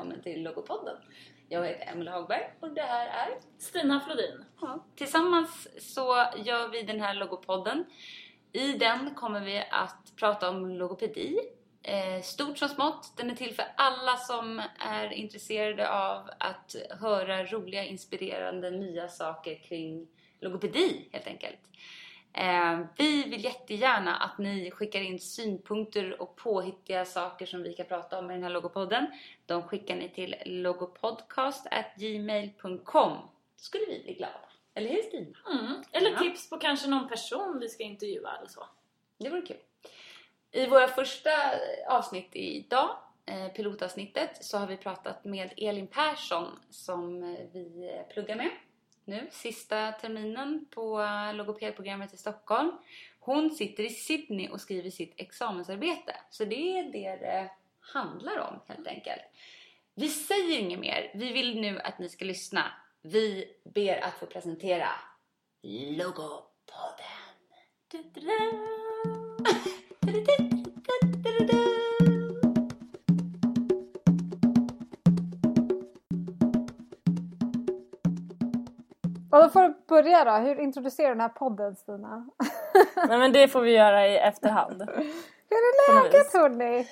välkommen till Logopodden. Jag heter Emelie Hagberg och det här är Stina Flodin. Ja. Tillsammans så gör vi den här Logopodden. I den kommer vi att prata om logopedi. Eh, stort som smått. Den är till för alla som är intresserade av att höra roliga, inspirerande, nya saker kring logopedi helt enkelt. Eh, vi vill jättegärna att ni skickar in synpunkter och påhittiga saker som vi kan prata om i den här logopodden. De skickar ni till logopodcast.gmail.com. Då skulle vi bli glada. Eller hur Stina? Mm. Eller Ja. tips på kanske någon person vi ska intervjua eller så. Det vore kul. I våra första avsnitt idag, eh, pilotavsnittet, så har vi pratat med Elin Persson som vi pluggar med nu, sista terminen på logopedprogrammet i Stockholm. Hon sitter i Sydney och skriver sitt examensarbete. Så det är det det handlar om helt enkelt. Vi säger inget mer. Vi vill nu att ni ska lyssna. Vi ber att få presentera Logopodden. Och då får du börja då. Hur introducerar du den här podden Stina? Nej men det får vi göra i efterhand. Hur är läget hörni?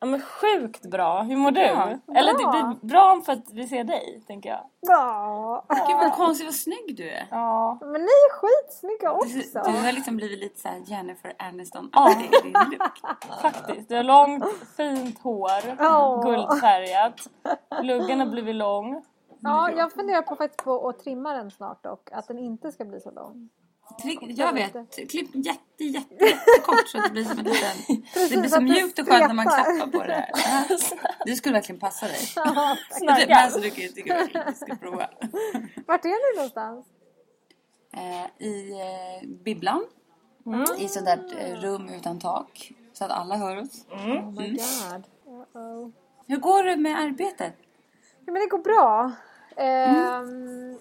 Ja men sjukt bra. Hur mår du? Bra. Eller Bra. det blir bra för att vi ser dig, tänker jag. Ja. Gud vad konstigt vad snygg du är. Ja. Men ni är skitsnygga Du, också. du har liksom blivit lite såhär Jennifer Aniston-aktig i din look. Faktiskt. Du har långt, fint hår. Ja. Guldfärgat. Luggen har blivit lång. Ja, jag funderar på faktiskt på att trimma den snart dock. Att den inte ska bli så lång. Jag vet, klipp jätte, jätte, jättekort så att det blir som en liten... Det blir så det mjukt och skönt när man klappar på det. Ja. Du skulle verkligen passa dig. Ja, Men alltså du kan ju tycka verkligen du ska prova. Vart är ni någonstans? Eh, I eh, bibblan. Mm. I sånt där eh, rum utan tak. Så att alla hör oss. Oh my god. Uh-oh. Hur går det med arbetet? Ja, men det går bra. Ehm,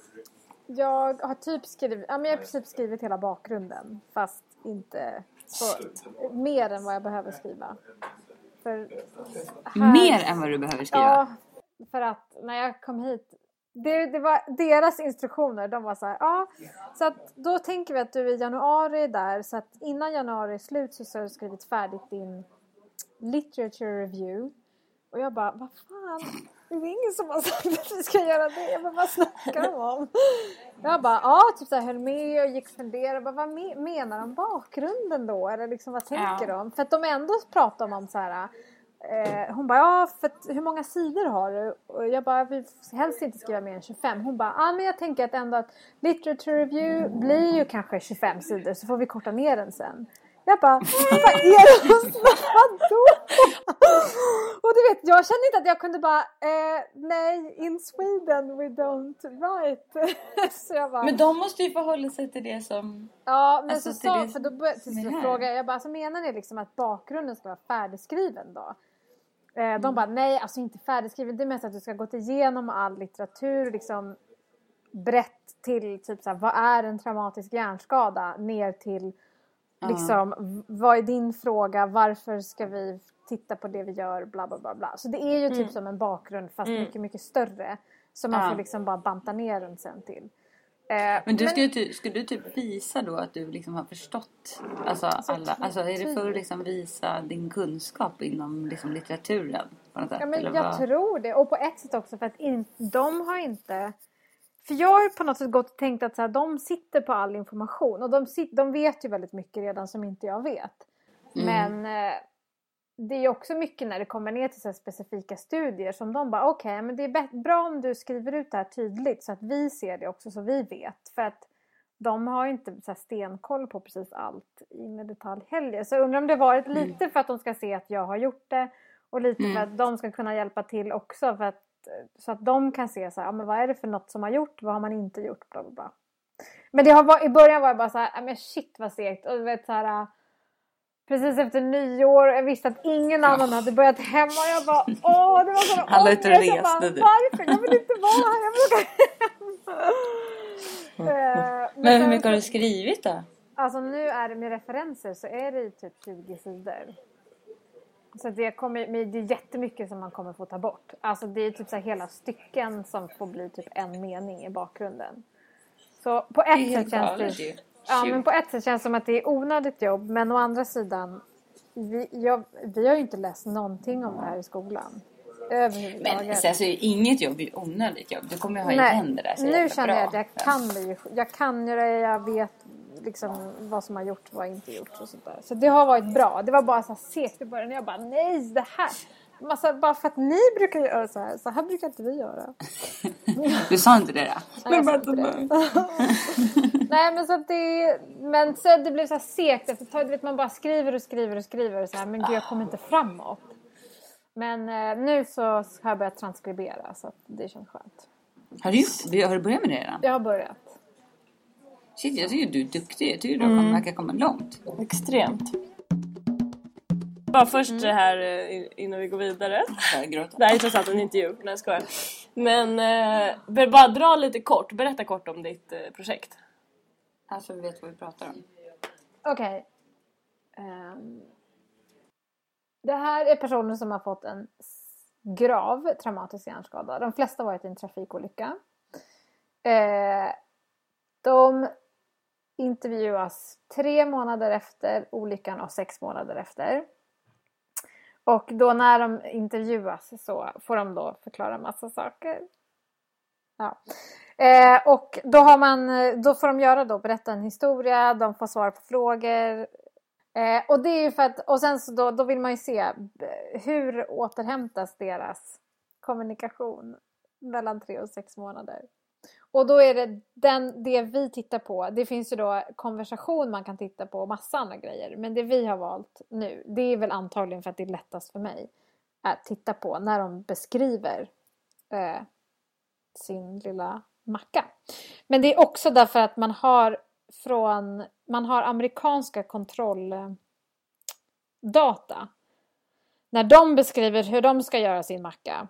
Jag har typ skrivit, ja, men jag har typ skrivit hela bakgrunden. Fast inte så, mer än vad jag behöver skriva. För här- Mer än vad du behöver skriva? Ja, för att när jag kom hit det, det var deras instruktioner. De var så här, ja. Så att då tänker vi att du är i januari där. Så att innan januari är slut så har du skrivit färdigt din literature review. Och jag bara, vad fan? Det är ingen som har sagt att vi ska göra det. Jag bara, vad snackar de om? Jag bara, ja, typ så här höll med och gick och funderade. Jag Bara, vad me- menar de bakgrunden då? Eller liksom, vad tänker Ja. de? För att de ändå pratar om, så här Eh, hon bara, ja för att, hur många sidor har du? Och jag bara, vi får helst inte skriva mer än 25. Hon bara, ja men jag tänker att ändå att literature review blir ju kanske 25 sidor så får vi korta ner den sen. Jag bara, vad är det hon då? Och du vet, jag kände inte att jag kunde bara, eh, nej, in Sweden we don't write. så jag bara, Men de måste ju förhålla sig till det som... Ja, men Alltså, så, sa, för då började, här. frågade jag, bara, så menar ni liksom att bakgrunden ska vara färdigskriven då? Eh, Mm. De bara, nej alltså inte färdigskriven, det är mest att du ska gått igenom all litteratur liksom brett till typ såhär, vad är en traumatisk hjärnskada? Ner till liksom, vad är din fråga? Varför ska vi titta på det vi gör? Bla bla bla bla. Så det är ju typ som en bakgrund fast mycket mycket större. Så man Ja. får liksom bara banta ner den sen till. Eh, Men du ska, ju ty- ska du typ visa då att du liksom har förstått alltså alla, alltså är det för att liksom visa din kunskap inom liksom litteraturen? På något sätt, Ja, men jag vad? tror det. Och på ett sätt också för att in, de har inte... För jag har på något sätt gått och tänkt att så här, de sitter på all information. Och de, sit, de vet ju väldigt mycket redan som inte jag vet. Mm. Men eh, det är också mycket när det kommer ner till så specifika studier som de bara okej men det är bra om du skriver ut det här tydligt så att vi ser det också så vi vet. För att de har ju inte så stenkoll på precis allt in i detalj heller. Så jag undrar om det varit lite för att de ska se att jag har gjort det och lite Mm. för att de ska kunna hjälpa till också för att, så att de kan se så här, ja, men vad är det för något som har gjort, vad har man inte gjort, bla bla bla. Men det har varit, i början var jag bara så här, "Ja, men shit vad segt. Och du vet så här, precis efter nyår, jag visste att ingen annan hade börjat hemma. Och jag bara, åh det var sån Alla ångest. Jag reste, bara. Varför? Jag vill inte vara här, jag vill åka hem. Eh, Men hur mycket har du skrivit då? Alltså nu är det med referenser så är det typ 20 sidor. Så det, kommer, det är jättemycket som man kommer få ta bort. Alltså det är typ så hela stycken som får bli typ en mening i bakgrunden. Så på ett sätt känns det... Ja, men på ett sätt känns det som att det är onödigt jobb. Men å andra sidan, vi, jag, vi har ju inte läst någonting om det här i skolan. Överhuvudtaget. Men sen så är ju inget jobb ju onödigt jobb. Du kommer ju ha i händer där så nu känner jag att jag kan det ju. Jag kan ju det, jag vet liksom vad som har gjorts och vad inte gjorts och sånt där. Så det har varit bra. Det var bara så segt i början. Jag bara nej, det här. Massa, bara för att ni brukar göra så här. Så här brukar inte vi göra. Du sa inte det då? Nej, jag sa inte det. Nej men så att det Men så det blev så här segt efter ett tag. Du vet man bara skriver och skriver och skriver och så här. Men gud jag kommer inte framåt. Men eh, nu så har jag börjat transkribera så att det känns skönt. Har du gjort? Har du börjat med det redan? Jag har börjat. Shit, jag tycker du är duktig. Jag tycker du mm. verkar komma långt. Extremt. Bara först det här eh, innan vi går vidare. Det här är trots allt en intervju, nej jag skojar. Men eh, bara dra lite kort, berätta kort om ditt eh, projekt. Alltså vi vet vad vi pratar om. Okej. Ehm det här är personer som har fått en grav traumatisk hjärnskada. De flesta har varit i en trafikolycka. Eh, de intervjuas tre månader efter olyckan och sex månader efter. Och då när de intervjuas så får de då förklara massa saker. Ja. Eh, och då, har man, då får de göra då, berätta en historia, de får svara på frågor. Eh, och det är ju för att, och sen så då, då vill man ju se eh, hur återhämtas deras kommunikation mellan tre och sex månader. Och då är det den, det vi tittar på, det finns ju då konversation man kan titta på och massa andra grejer. Men det vi har valt nu, det är väl antagligen för att det är lättast för mig att titta på när de beskriver eh, sin lilla macka. Men det är också därför att man har från man har amerikanska kontrolldata. När de beskriver hur de ska göra sin macka.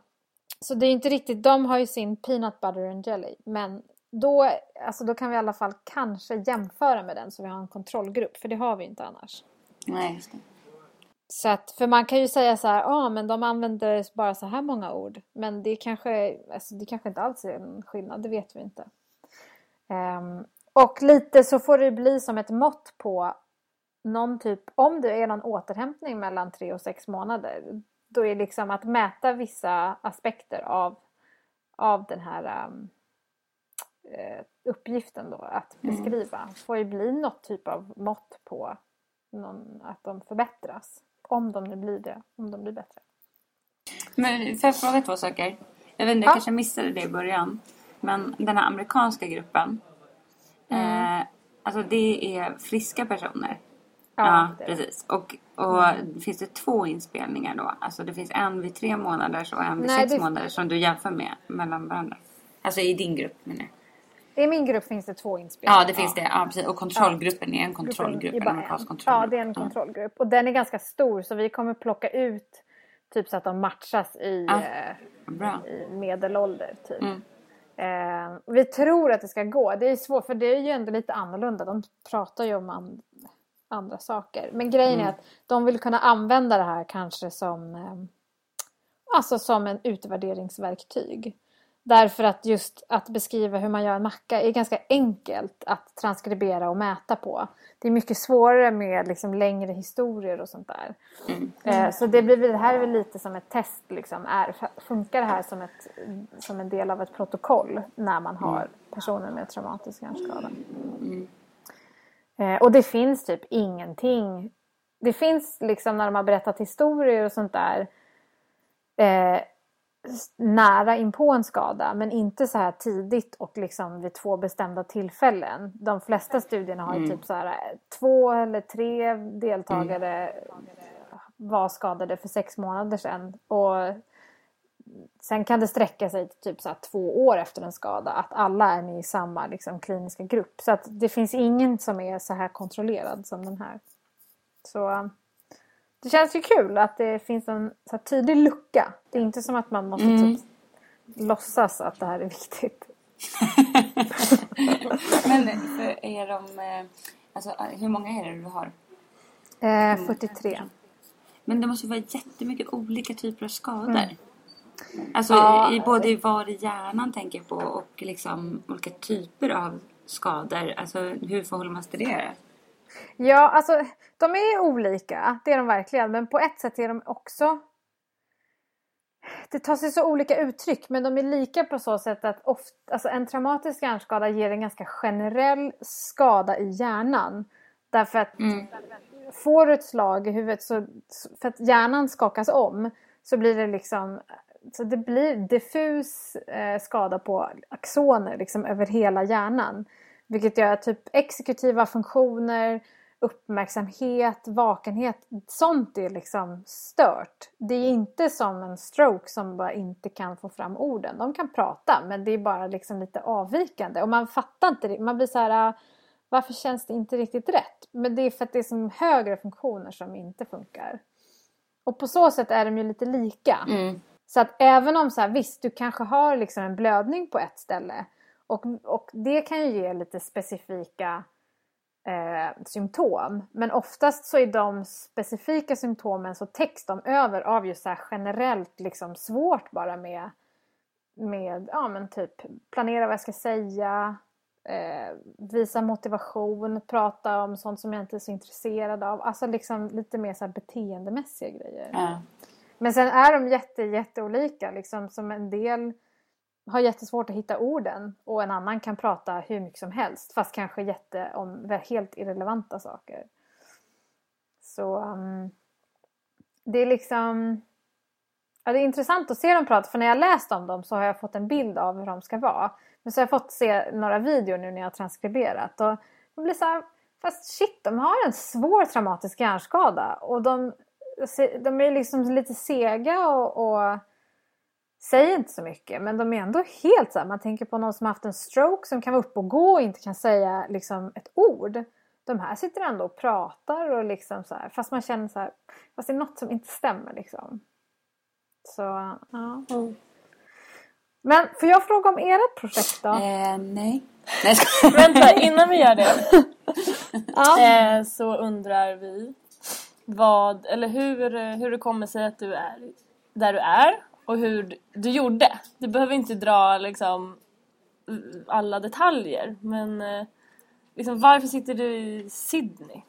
Så det är inte riktigt, de har ju sin peanut butter and jelly. Men då, alltså då kan vi i alla fall kanske jämföra med den så vi har en kontrollgrupp. För det har vi inte annars. Nej, just det. Så att, för man kan ju säga så här, ja ah, men de använder bara så här många ord. Men det kanske, alltså det kanske inte alls är en skillnad, det vet vi inte. Ehm, och lite så får det bli som ett mått på någon typ, om det är någon återhämtning mellan tre och sex månader. Då är liksom att mäta vissa aspekter av, av den här um, eh, uppgiften då, att beskriva. Får ju bli något typ av mått på någon, att de förbättras. Om de nu blir det, om de blir bättre. Men får jag fråga två saker? Jag vet inte, jag Ja. kanske missade det i början. Men den här amerikanska gruppen. Mm. Eh, alltså det är friska personer. Ja, Ja, precis. Och, och finns det två inspelningar då? Alltså det finns en vid tre månaders och en vid Nej, sex det- månader som du jämför med mellan varandra. Alltså i din grupp menar jag. I min grupp finns det två inspelningar. Ja, det finns det. Ja, precis. Och kontrollgruppen är en kontrollgrupp. En amerikansk kontrollgrupp. Ja, det är en kontrollgrupp. Och den är ganska stor så vi kommer plocka ut typ så att de matchas i, Ja. eh, i medelålder. Typ. Mm. Eh, vi tror att det ska gå. Det är svårt för det är ju ändå lite annorlunda. De pratar ju om an- andra saker. Men grejen Mm. är att de vill kunna använda det här kanske som, eh, alltså som en utvärderingsverktyg. Därför att just att beskriva hur man gör en macka är ganska enkelt att transkribera och mäta på. Det är mycket svårare med liksom längre historier och sånt där. Eh, Så det, blir, det här är väl lite som ett test. Liksom. Är, funkar det här som, ett, som en del av ett protokoll när man har personer med traumatisk hjärnskada? Eh, och det finns typ ingenting. Det finns liksom när de har berättat historier och sånt där eh, nära inpå en skada men inte så här tidigt och liksom vid två bestämda tillfällen. De flesta studierna har ju typ så här eh, två eller tre deltagare var skadade för sex månader sedan. Och sen kan det sträcka sig till typ så här två år efter en skada att alla är med i samma liksom, kliniska grupp. Så att det finns ingen som är så här kontrollerad som den här. Så eh, det känns ju kul att det finns en så tydlig lucka. Det är inte som att man måste typ låtsas att det här är viktigt. Men för är de... eh, Alltså hur många är det du har? Eh, 43. Men det måste vara jättemycket olika typer av skador. Alltså Ja. i, både var i hjärnan tänker jag på och liksom olika typer av skador. Alltså hur förhåller man sig till det? Ja, alltså de är olika. Det är de verkligen. Men på ett sätt är de också... Det tar sig så olika uttryck men de är lika på så sätt att ofta, alltså en traumatisk hjärnskada ger en ganska generell skada i hjärnan. Därför att Mm. får du ett slag i huvudet så, för att hjärnan skakas om så blir det liksom så det blir diffus eh, skada på axoner liksom över hela hjärnan. Vilket gör att typ exekutiva funktioner, uppmärksamhet, vakenhet, sånt är liksom stört. Det är inte som en stroke som bara inte kan få fram orden. De kan prata men det är bara liksom lite avvikande och man fattar inte det. Man blir så här ah, varför känns det inte riktigt rätt? Men det är för att det är som högre funktioner som inte funkar. Och på så sätt är de ju lite lika. Mm. Så att även om så här, visst du kanske har liksom en blödning på ett ställe och, och det kan ju ge lite specifika eh, symptom. Men oftast så är de specifika symptomen så täcks de över av just så generellt liksom svårt bara med, med ja men typ planera vad jag ska säga, eh, visa motivation, prata om sånt som jag inte är så intresserad av. Alltså liksom lite mer så beteendemässiga grejer. Ja. Men sen är de jätte, jätteolika. Liksom, som en del har jättesvårt att hitta orden och en annan kan prata hur mycket som helst fast kanske jätte om helt irrelevanta saker. Så um, det är liksom ja, det är intressant att se dem prata för när jag läst om dem så har jag fått en bild av hur de ska vara. Men så har jag fått se några videor nu när jag har transkriberat och det blir så här, fast shit de har en svår traumatisk hjärnskada och de, de är liksom lite sega och, och säger inte så mycket men de är ändå helt så här, man tänker på någon som har haft en stroke som kan vara uppe och gå och inte kan säga liksom ett ord. De här sitter ändå och pratar och liksom så här, fast man känner så här, fast det är något som inte stämmer liksom. Så, ja. Mm. Men får jag fråga om ert projekt då? Eh, nej. Nej. Vänta, innan vi gör det Ja. eh, så undrar vi vad, eller hur, hur det kommer sig att du är där du är och hur du- gjorde. Du behöver inte dra liksom alla detaljer men eh, liksom, varför sitter du i Sydney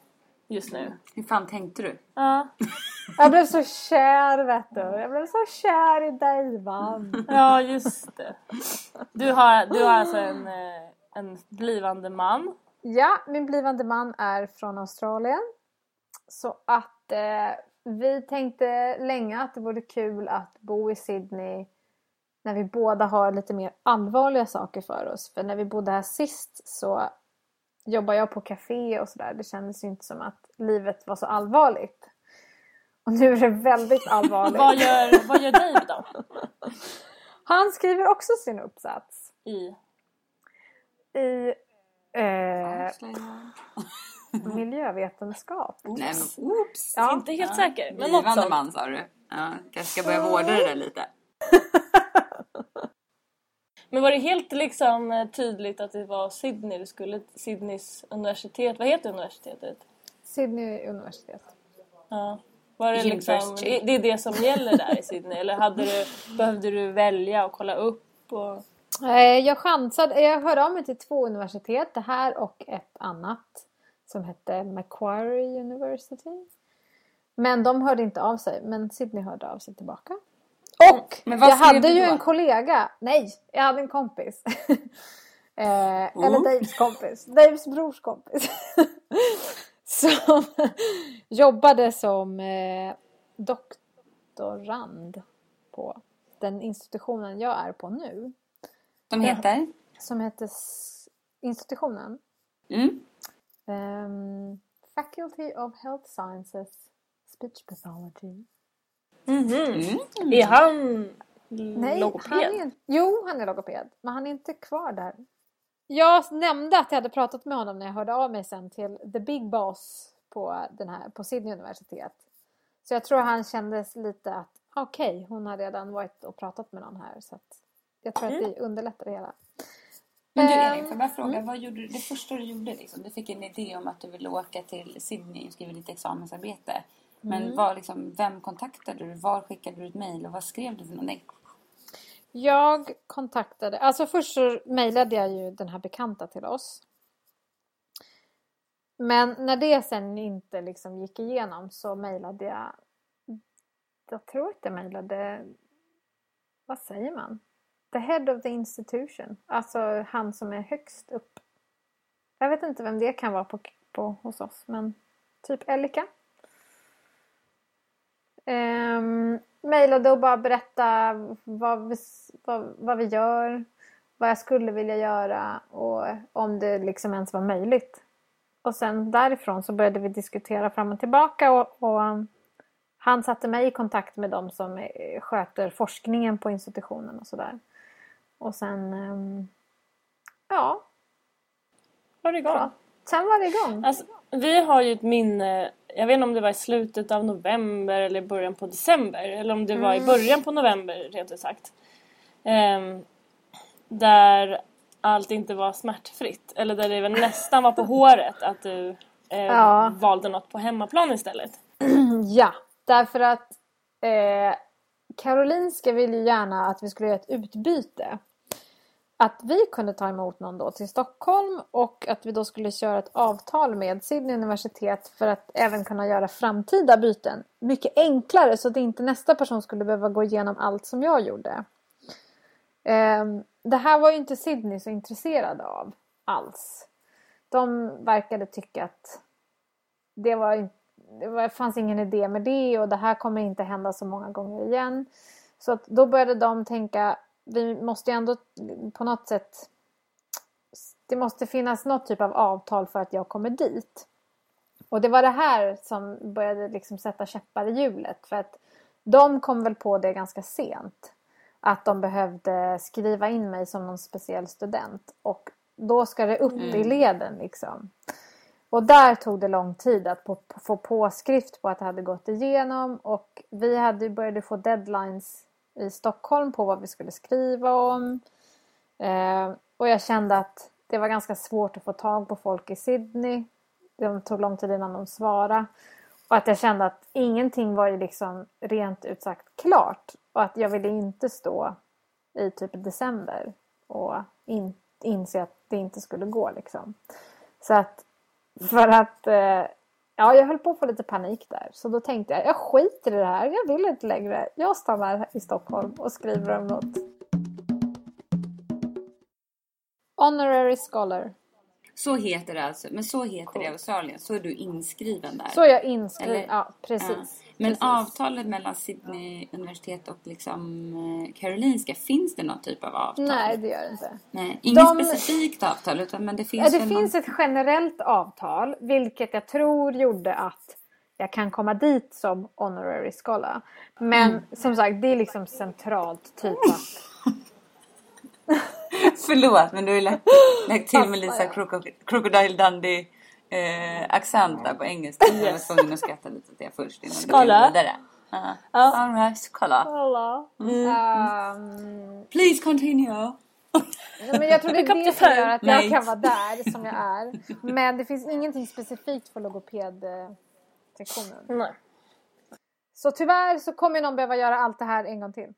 just nu? Hur fan tänkte du? Ja, Jag blev så kär vet du. Jag blev så kär i dig man. ja just det. Du har, du har alltså en, eh, en blivande man. Ja, min blivande man är från Australien. Så att eh, vi tänkte länge att det vore kul att bo i Sydney när vi båda har lite mer allvarliga saker för oss. För när vi bodde här sist så jobbade jag på café och sådär. Det kändes ju inte som att livet var så allvarligt. Och nu är det väldigt allvarligt. Vad gör, vad gör Dave då? Han skriver också sin uppsats I i. miljövetenskap. Nej men oops! Ja. Inte helt säker, men något sånt. man sa du. Ja, kanske ska börja vårda det där lite. Men var det helt liksom tydligt att det var Sydney du skulle Sydneys universitet? Vad heter universitetet? Sydney universitet. Ja. Var det liksom, det är det som gäller där i Sydney? Eller hade du, behövde du välja och kolla upp? Och... Eh, Jag chansade, jag hörde av mig till två universitet, det här och ett annat som hette Macquarie University. Men de hörde inte av sig, men Sydney hörde av sig tillbaka. Och jag hade ju en kollega, nej, jag hade en kompis. eh, Eller Oh. Daves kompis, Daves brors kompis. som jobbade som eh, doktorand på den institutionen jag är på nu. De heter? Som heter institutionen Mm. Ehm, Faculty of Health Sciences Speech Pathology. Mhm. Mm. Är han Nej, logoped? han är, jo, han är logoped. Men han är inte kvar där. Jag nämnde att jag hade pratat med honom när jag hörde av mig sen till the big boss på, den här, på Sydney universitet. Så jag tror han kändes lite att okej, hon har redan varit och pratat med någon här. Så att jag tror att det underlättar det hela. Men du Ehm, Elin, får jag fråga, vad gjorde du, det första du gjorde liksom? Du fick en idé om att du ville åka till Sydney och skriva lite examensarbete. Men Mm. vad, liksom, vem kontaktade du? Var skickade du ett mejl och vad skrev du för någonting? Jag kontaktade, alltså först så mejlade jag ju den här bekanta till oss. Men när det sen inte liksom gick igenom så mejlade jag, jag tror att jag mejlade, vad säger man? The head of the institution, alltså han som är högst upp. Jag vet inte vem det kan vara på, på hos oss, men typ Elika. Um, mejlade och bara berätta vad vi, vad, vad vi gör, vad jag skulle vilja göra och om det liksom ens var möjligt. Och sen därifrån så började vi diskutera fram och tillbaka och, och han satte mig i kontakt med de som sköter forskningen på institutionen och sådär. Och sen, um, ja, Var det igång? ja, sen var det igång. Alltså, vi har ju ett minne, jag vet inte om det var i slutet av november eller början på december. Eller om det var i början på november rent ut sagt. Ehm, där allt inte var smärtfritt. Eller där det väl nästan var på håret att du eh, Ja. valde något på hemmaplan istället. Ja, därför att eh, Karolinska ville ju gärna att vi skulle göra ett utbyte. Att vi kunde ta emot någon då till Stockholm och att vi då skulle köra ett avtal med Sydney universitet för att även kunna göra framtida byten mycket enklare så att inte nästa person skulle behöva gå igenom allt som jag gjorde. Ehm, det här var ju inte Sydney så intresserade av alls. De verkade tycka att det var inte det fanns ingen idé med det och det här kommer inte hända så många gånger igen. Så att då började de tänka, vi måste ju ändå på något sätt det måste finnas något typ av avtal för att jag kommer dit. Och det var det här som började liksom sätta käppar i hjulet för att de kom väl på det ganska sent. Att de behövde skriva in mig som någon speciell student och då ska det upp i leden liksom. Och där tog det lång tid att på, få påskrift på att det hade gått igenom och vi hade började få deadlines i Stockholm på vad vi skulle skriva om. Eh, och jag kände att det var ganska svårt att få tag på folk i Sydney. Det tog lång tid innan de svarade. Och att jag kände att ingenting var ju liksom rent ut sagt klart. Och att jag ville inte stå i typ december och in, inse att det inte skulle gå liksom. Så att för att eh, ja, jag höll på att få lite panik där. Så då tänkte jag, jag skiter i det här. Jag vill inte längre. Jag stannar i Stockholm och skriver om något. Honorary Scholar. Så heter det alltså. Men så heter det i Australien. Så är du inskriven där. Så är jag inskriven. Eller- Ja, precis. Ja. Men precis. avtalet mellan Sydney universitet och liksom eh, Karolinska, finns det någon typ av avtal? Nej, det gör det inte. Nej, inget De- specifikt avtal utan men det finns Ja, det finns någon... ett generellt avtal, vilket jag tror gjorde att jag kan komma dit som honorary scholar. Men Mm. som sagt, det är liksom centralt typ att Förlåt men du har ju lagt, lagt till med Lisa Crocodile Dundee eh, accent där på engelska. Jag var tvungen att skratta lite åt det först innan du Skala. gick vidare. Ja. Ja. Right, kolla. Alla. Mm. Ehm, Please continue. Men jag tror det är det som gör att jag kan vara där som jag är. Men det finns ingenting specifikt för logopedsektionen. Nej. Så tyvärr så kommer någon behöva göra allt det här en gång till.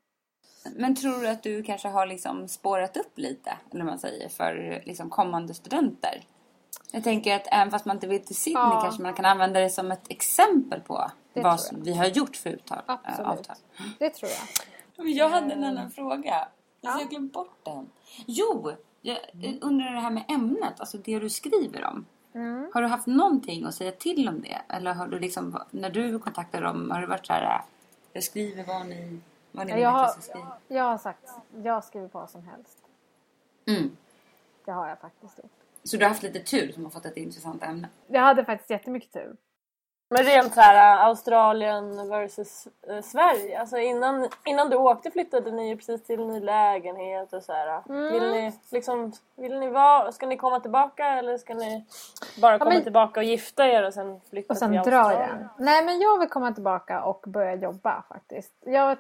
Men tror du att du kanske har liksom spårat upp lite, eller man säger, för liksom kommande studenter? Jag tänker att även fast man inte vill till Sydney Ja. kanske man kan använda det som ett exempel på Det vad vi har gjort för uttal, äh, Absolut. avtal. Det tror jag. Jag hade en annan fråga. Jag har glömt bort den. Jo, jag undrar det här med ämnet, alltså det du skriver om. Mm. Har du haft någonting att säga till om det? Eller har du liksom, när du kontaktar dem, har det varit så här, äh, jag skriver vad ni, vad ni vill att jag ska skriva? jag har sagt, jag skriver på vad som helst. Mm. Det har jag faktiskt gjort. Så du har haft lite tur som har fått ett intressant ämne? Jag hade faktiskt jättemycket tur. Men rent så här äh, Australien versus äh, Sverige. Alltså innan, innan du åkte flyttade ni ju precis till en ny lägenhet och så här. Mm. Vill ni liksom, vill ni vara, ska ni komma tillbaka eller ska ni bara komma men- tillbaka och gifta er och sen flytta Och sen till drar Australien? jag. Nej men jag vill komma tillbaka och börja jobba faktiskt. Jag,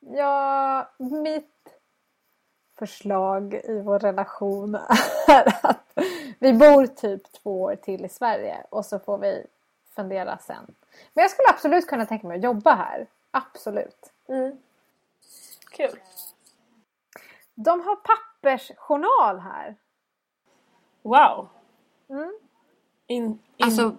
jag, mitt förslag i vår relation är att vi bor typ två år till i Sverige och så får vi fundera sen. Men jag skulle absolut kunna tänka mig att jobba här. Absolut. Mm. Kul. De har pappersjournal här. Wow. Mm. In, in, Alltså,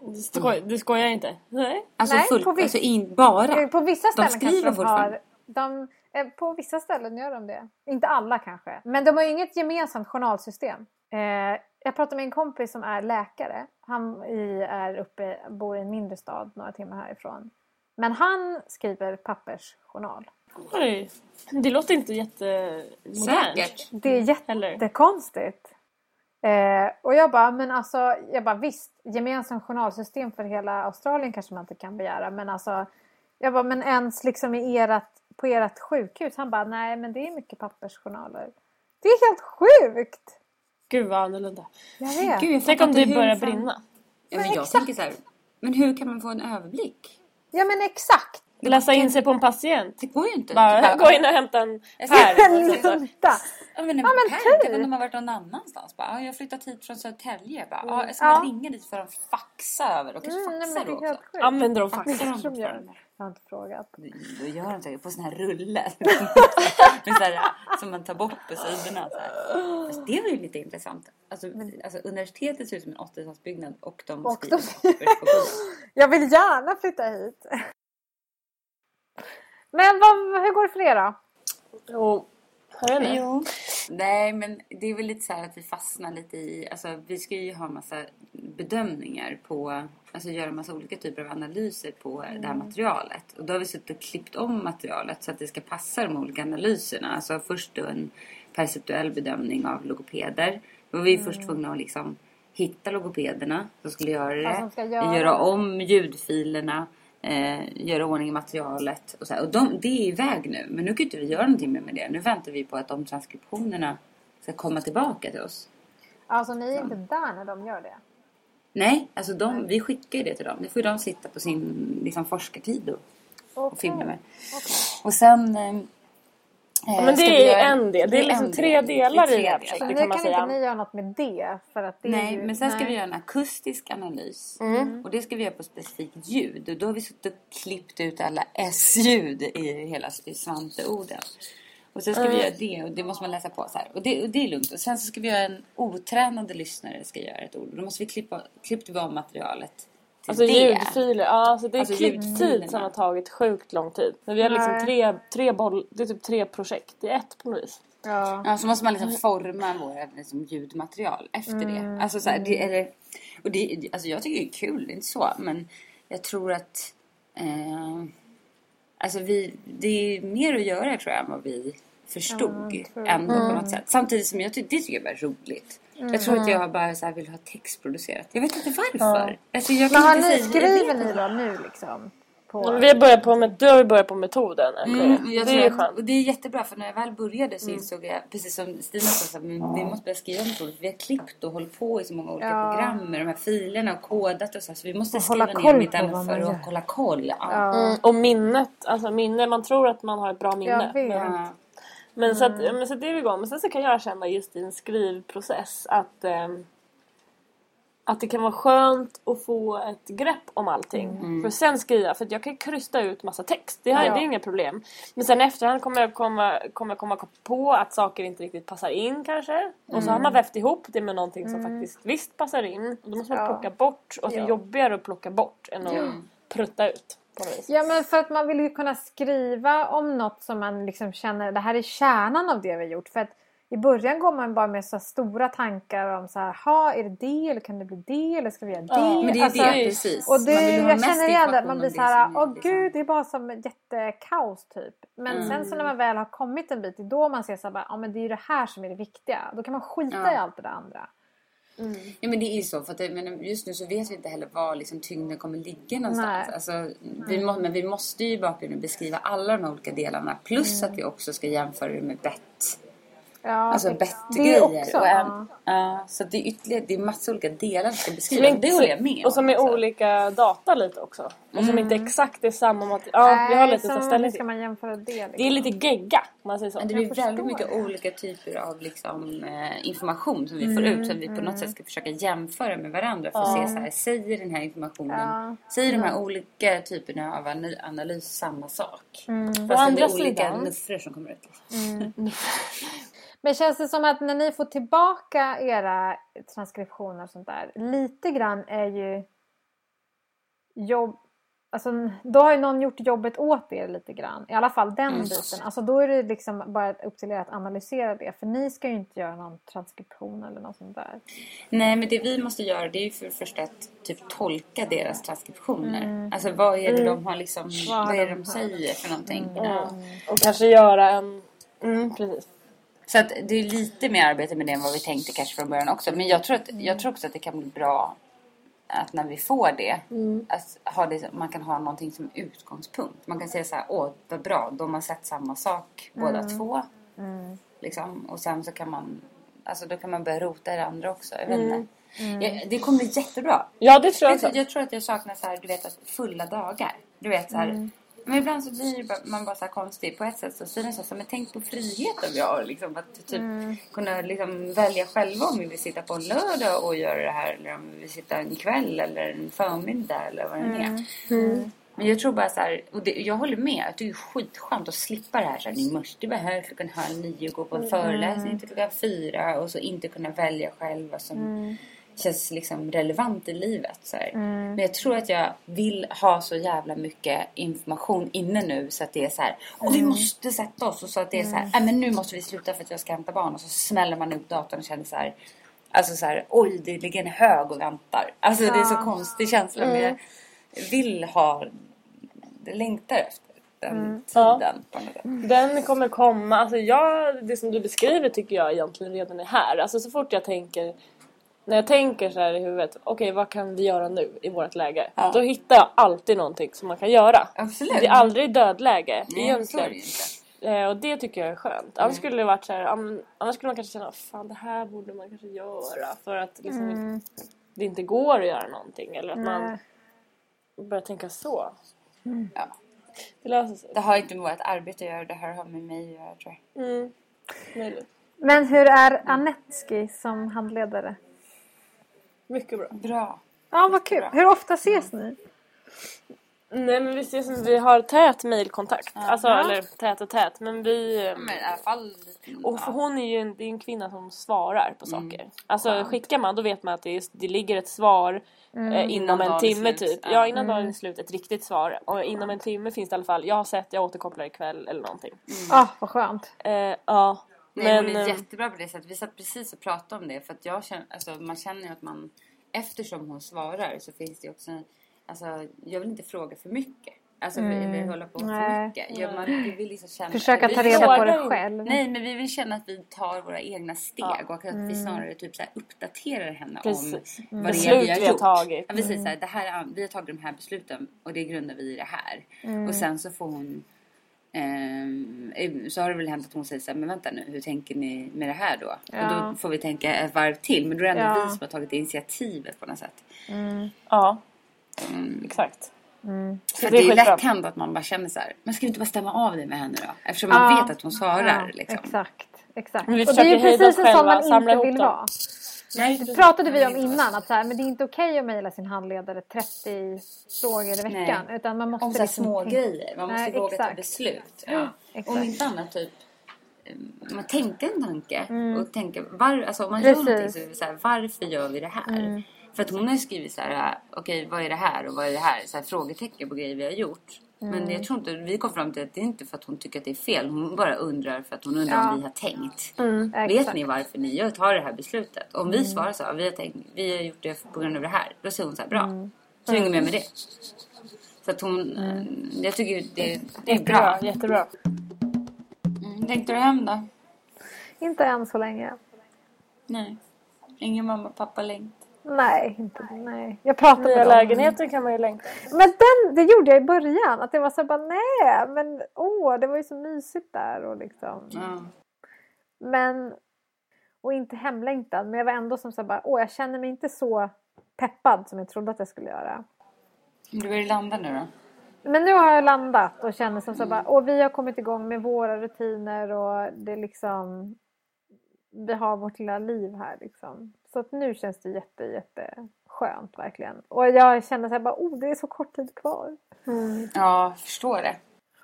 du, skoj, du skojar inte? Nej. alltså, Nej, fullt, på viss- alltså in, bara. På vissa ställen skriver kanske de har... De, på vissa ställen gör de det. Inte alla kanske. Men de har ju inget gemensamt journalsystem. Eh, jag pratade med en kompis som är läkare. Han i, är uppe, bor i en mindre stad några timmar härifrån. Men han skriver pappersjournal. Oj. Det låter inte jättemodernt. Säkert. Det är jättekonstigt. Eh, och jag bara, men alltså, jag bara visst, gemensamt journalsystem för hela Australien kanske man inte kan begära. Men alltså, jag bara, men ens liksom i erat, på ert sjukhus? Han bara, nej men det är mycket pappersjournaler. Det är helt sjukt! Gud vad annorlunda. Jag vet. Gud, jag Tänk om det börjar brinna. Ja, men jag exakt. tänker så här, men hur kan man få en överblick? Ja men exakt! Läsa in sig på en patient. Det går ju inte. Bara Bara- gå in och hämta en Jag pärm. En lunta! Ja men, Ja, ja, men men typ. Tänk om de har varit någon annanstans. Bara, ja, jag har flyttat hit från Södertälje. Bara, ja, ska Ja. man ringa dit för att faxa över? Och kanske Mm, nej, faxar men det då är helt också. Använder de Faxar fax? de fortfarande? Jag har inte frågat. Då gör de säkert på sån här rulle. Med så här, som man tar bort på sidorna. Så här. Fast det var ju lite intressant. Alltså, alltså, universitetet ser ut som en 80-talsbyggnad och de Och skriver de- pappersjournal. Jag vill gärna flytta hit. Men vad, hur går det för er då? Jo, inte. Jo. Nej, men det är väl lite så här att vi fastnar lite i... Alltså, vi ska ju ha massa bedömningar på... Alltså göra massa olika typer av analyser på det här materialet. Och då har vi suttit och klippt om materialet så att det ska passa de olika analyserna. Alltså först då en perceptuell bedömning av logopeder. Då var vi först tvungna att liksom hitta logopederna som skulle göra det. Ska göra göra om ljudfilerna. Eh, göra ordning i materialet. Och, så här. och de, det är iväg nu. Men nu kan inte vi göra någonting med det. Nu väntar vi på att de transkriptionerna ska komma tillbaka till oss. Alltså ni är inte där när de gör det? Nej, alltså de, vi skickar ju det till dem. Det får ju de sitta på sin liksom, forskartid och, och Okej. filma med. Och sen... Eh, men det ska vi är göra- en del. Det är liksom tre del. delar Det i det här projektet. nu kan kan man inte säga. ni göra något med det? För att det är Nej, ju, men sen ska nej. vi göra en akustisk analys. Mm. Och det ska vi göra på specifikt ljud. Och då har vi suttit och klippt ut alla S-ljud i hela i Svante-orden. Och sen ska vi Mm. göra det och det måste man läsa på så här. Och det, och det är lugnt. Och sen så ska vi göra en otränade lyssnare ska göra ett ord. Då måste vi klippa, klippt vi om materialet Alltså det. ljudfiler. Ja, alltså det är Alltså klipptid som har tagit sjukt lång tid. Men vi har liksom tre, tre boll, det är typ tre projekt i ett på något vis. Ja. Ja, så måste man liksom forma våra liksom, ljudmaterial efter Mm. det. Alltså, så här, det eller, och det, alltså, jag tycker det är kul, det är inte så. Men jag tror att eh, alltså, vi, det är mer att göra tror jag än vad vi förstod. Jag jag. ändå på något sätt. Samtidigt som jag ty- det tycker jag är roligt. Jag tror att jag bara så här, vill ha textproducerat. Jag vet inte varför. Alltså, jag Men kan har inte ni, jag skriver ni då nu liksom? På... Vi har börjat på med, du har ju börjat på metoden. Mm, Mm, jag det tror är att, skönt. och det är jättebra för när jag väl började så insåg jag precis som Stina sa så här, men vi måste börja skriva metoder. Vi har klippt och hållit på i så många olika Ja. program med de här filerna och kodat och så, här, så vi måste Och skriva ner mitt ämne för att hålla koll. Ja. Ja. Mm, och minnet, alltså minne, man tror att man har ett bra minne. Jag vet. Men, Men, så att, ja, men så det är vi igång. Men sen så kan jag känna just i en skrivprocess att, ehm, att det kan vara skönt att få ett grepp om allting. För sen skriva, för att jag kan krysta ut massa text. Det, här, Ja. det är inga problem. Men sen efterhand kommer jag komma, kommer jag komma på att saker inte riktigt passar in kanske. Och så har man vävt ihop det med någonting som faktiskt visst passar in. Och då måste man Ja. plocka bort. Och det är jobbigare att plocka bort än att prutta ut. Ja men för att man vill ju kunna skriva om något som man liksom känner det här är kärnan av det vi har gjort. För att i början går man bara med så stora tankar om så här, ha är det det eller kan det bli det eller ska vi göra det? Ja, Men det är Alltså, det precis. Och det, Man vill ha jag känner igen det, man blir det så här, åh liksom- gud det är bara som jättekaos typ. Men Mm. sen så när man väl har kommit en bit, det är då man ser så här, ja men det är ju det här som är det viktiga. Då kan man skita Ja. i allt det där andra. Ja men det är ju så för att men just nu så vet vi inte heller var liksom tyngden kommer ligga någonstans. Alltså, vi må, men vi måste ju i bakgrunden beskriva alla de här olika delarna plus Mm. att vi också ska jämföra det med bett. Ja, Alltså bättre det grejer. också, och ja. en, ja, så det är ytterligare, det är massa olika delar som ska beskrivas. inte- Det håller jag med Och som om, är olika data lite också. Och som inte exakt är samma mat. Ja, Nej, vi har lite att så ställning till. man jämföra det? Liksom? Det är lite gegga om man säger så. Men det blir väldigt mycket olika typer av liksom, eh, information som vi får ut. Så att vi på något sätt ska försöka jämföra med varandra för att se så här, säger den här informationen, Ja. säger de här olika typerna av ana- analys samma sak? Fast Å det andra är olika sidan- nuffror som kommer ut. Liksom. Men känns det som att när ni får tillbaka era transkriptioner och sånt där, lite grann är ju jobb... Alltså, då har ju någon gjort jobbet åt er lite grann. I alla fall den Mm. biten. Alltså, då är det liksom bara upp till er att analysera det. För ni ska ju inte göra någon transkription eller något sånt där. Nej, men det vi måste göra det är ju för det första att typ tolka deras transkriptioner. Alltså vad är det de har liksom, Vad vad är det de säger för någonting? Ja. Och kanske göra en... Mm, precis. Så att det är lite mer arbete med det än vad vi tänkte kanske från början också. Men jag tror, att, jag tror också att det kan bli bra att när vi får det, att ha det man kan ha någonting som utgångspunkt. Man kan säga så här, åh vad bra, de har sett samma sak båda två. Liksom. Och sen så kan man, alltså då kan man börja rota i det andra också. Jag vet inte. Jag, det kommer bli jättebra. Ja, det tror jag Jag, också. jag tror att jag saknar så här, du vet, fulla dagar. Du vet så här. Men ibland så blir bara- man bara så här konstig. På ett sätt så säger det så här, men tänk på friheten vi har. Liksom, att typ kunna liksom välja själva om vi vill sitta på en lördag och göra det här. Eller om vi vill sitta en kväll eller en förmiddag eller vad det nu är. Men jag tror bara så här, och det, jag håller med. att Det är skitskönt att slippa det här. Så här ni måste vara här klockan halv nio och gå på en föreläsning till klockan fyra. Och så inte kunna välja själv vad som känns liksom relevant i livet. Så här. Men jag tror att jag vill ha så jävla mycket information inne nu så att det är så här. Och vi måste sätta oss och så att det är så här. "Nej, men nu måste vi sluta för att jag ska hämta barn. Och så smäller man upp datorn och känner så här. Alltså så här, oj det ligger en hög och väntar. Alltså det är så konstig känsla. Men jag vill ha, längtar efter den Ja. tiden. Sätt. Den kommer komma. Alltså jag, det som du beskriver tycker jag egentligen redan är här. Alltså så fort jag tänker när jag tänker så här i huvudet, okej vad kan vi göra nu i vårt läge? Ja. Då hittar jag alltid någonting som man kan göra. Absolut. Det är aldrig dödläge Nej, det egentligen. inte. Eh, och det tycker jag är skönt. Annars skulle det varit så här, annars skulle man kanske känna, fan det här borde man kanske göra. För att liksom, det inte går att göra någonting. Eller att man Nej. börjar tänka så. Ja. Det löser sig. Det har inte med vårt arbete att göra. Det här har med mig att göra tror jag. Mm. Möjligt. Men hur är Anetski som handledare? Mycket bra. Bra. Ja, vad kul. bra. Hur ofta ses ni? Nej men vi ses, vi har tät mailkontakt. Alltså Ja. eller tät och tät. Men vi... Men i alla fall. Och för hon är ju en, det är en kvinna som svarar på saker. Alltså skickar man då vet man att det, är, det ligger ett svar eh, inom Innan en timme slut. typ. Ja. Ja innan dagen är slut, ett riktigt svar. Och inom en timme finns det i alla fall, jag har sett, jag återkopplar ikväll eller någonting. Ja, vad skönt. Eh, ja. Nej, men... hon är eh, jättebra på det sättet. Vi satt precis och pratade om det. För att jag känner, alltså, man känner ju att man, eftersom hon svarar så finns det också, alltså jag vill inte fråga för mycket. Alltså vi, vi håller på för mycket. Ja, man, vi vill liksom känna, Försöka ta reda på det själv. Nej, men vi vill känna att vi tar våra egna steg Ja. och att vi snarare typ så här uppdaterar henne Precis. om vad det är vi har vi har tagit. Ja, säger så här, det här, är- vi har tagit de här besluten och det grundar vi i det här. Och sen så får hon så har det väl hänt att hon säger så här, men vänta nu, hur tänker ni med det här då? Ja. Och då får vi tänka ett varv till. Men då är det ändå Ja. vi som har tagit initiativet på något sätt. Ja, Mm. exakt. För Så det, det är lätt hänt att man bara känner så här, men ska vi inte bara stämma av det med henne då? Eftersom man Ja. vet att hon svarar. Ja, liksom. Exakt. exakt. Men vi Och det är ju precis en sån man inte vill vara. Nej, Det pratade vi om innan, att så här, men det är inte okej att mejla sin handledare 30 frågor i veckan. Nej. Utan man måste Om så liksom små tänka- grejer. Man måste Nej, våga ta exakt. beslut. Ja. exakt. Om inte annat typ eh, man tänker en tanke och tänker var, alltså om man gör Mm. Precis. Mm. någonting så är det så här, varför gör vi det här? För att hon har ju skrivit så här, okej vad är det här och vad är det här? Så här frågetecken på grejer vi har gjort. Mm. Men jag tror inte, vi kom fram till att det är inte för att hon tycker att det är fel. Hon bara undrar för att hon undrar Ja. om vi har tänkt. Vet Exakt. ni varför ni gör, tar det här beslutet? Om Mm. vi svarar så, vi har, tänkt, vi har gjort det på grund av det här. Då säger hon så här, bra. Mm. Så inget mer med det. Så att hon, jag tycker det, det är Jättebra, bra. jättebra. Mm, Längtar du hem då? Inte än så länge. Nej. Ingen mamma och pappa längt. Nej, inte, nej. Jag pratade Nya med dem. lägenheten kan man ju längta. Men den, det gjorde jag i början. Att det var så här bara nej, men åh, det var ju så mysigt där och liksom. Ja. Men, och inte hemlängtad, men jag var ändå som så här bara, åh jag känner mig inte så peppad som jag trodde att jag skulle göra. Du vill landa nu då? Men nu har jag landat och känner som så här bara, åh vi har kommit igång med våra rutiner och det är liksom, vi har vårt lilla liv här liksom. Så att nu känns det jätte, jätte skönt verkligen. Och jag känner så här bara, oh det är så kort tid kvar. Ja, jag förstår det.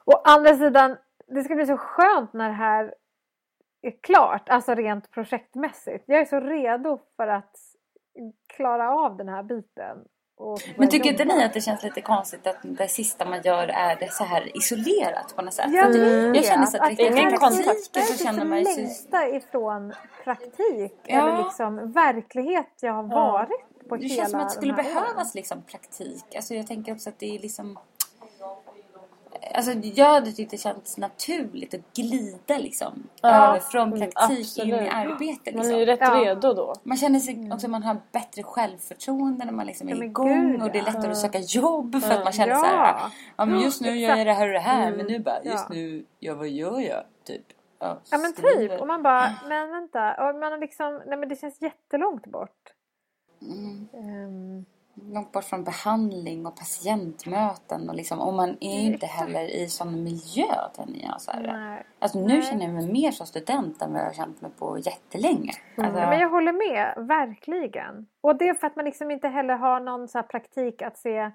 Å andra sidan, det ska bli så skönt när det här är klart, alltså rent projektmässigt. Jag är så redo för att klara av den här biten. Men tycker inte ni att det känns lite konstigt att det sista man gör är det så här isolerat på något sätt? Jag, vet jag känner så att att det ingen är kontakt. det så känner det sig... längsta ifrån praktik Ja. eller liksom verklighet jag har Ja. varit på Det hela känns som att det skulle behövas liksom praktik. Alltså jag tänker också att det är liksom... Alltså jag hade tyckt det känts naturligt att glida liksom. Ja. Över från Mm, praktik in i arbete Man är ju liksom. rätt Ja. redo då. Man känner sig också man har bättre självförtroende när man liksom är Ja, igång gud, och det är ja. lättare att söka jobb för att man känner Ja. så här. Ja men just nu gör jag exakt. det här och det här men nu bara Ja. just nu, ja vad gör jag? Typ. Ja, Ja men typ. Och man bara, men vänta. Och man har liksom, nej men det känns jättelångt bort. Mm. Ehm, långt bort från behandling och patientmöten och liksom, och man är ju inte heller i sån miljö känner jag. Så här. Alltså nu Nej. känner jag mig mer som student än vad jag har känt mig på jättelänge. Alltså, Ja, men jag håller med, verkligen. Och det är för att man liksom inte heller har någon så praktik att se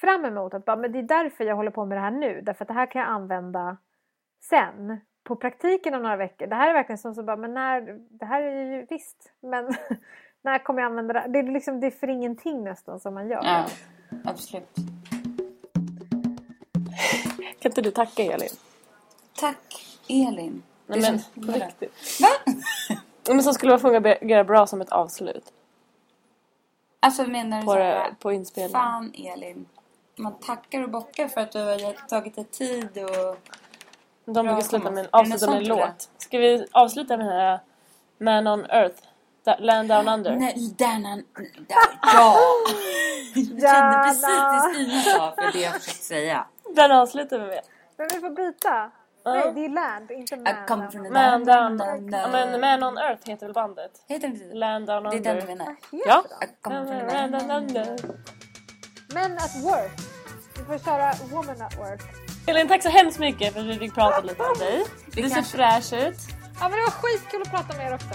fram emot. Att bara, men det är därför jag håller på med det här nu. Därför att det här kan jag använda sen. På praktiken om några veckor. Det här är verkligen som så bara, men när, det här är ju visst. Men när kommer jag använda det? här? Det är, liksom, det är för ingenting nästan som man gör. ja, absolut. Kan inte du tacka Elin? Tack Elin. Nej Det men på riktigt. Ja, Men så skulle fungera bra som ett avslut Alltså menar du på, så det, här, på inspelningen. fan Elin. Man tackar och bockar för att du har tagit dig tid och... De brukar sluta med, det avsluta med en låt. Ska vi avsluta med den här Man on Earth? Da- Land down under? Nej, Dannan... Ja! Jag kände precis det Stina sa för det jag försökte säga. Den avslutar vi med. Men vi får byta. Nej, det är land, inte man. I come from the Man down, down, ja, men Man on Earth heter väl bandet? Heter det? Land down Det är under. den du menar? Heter Ja. I come from the Land down under. Men at work. Vi får köra woman at work. Elin, tack så hemskt mycket för att vi fick prata lite om dig. Du ser fräsch ut. Ja men det var skitkul att prata med er också.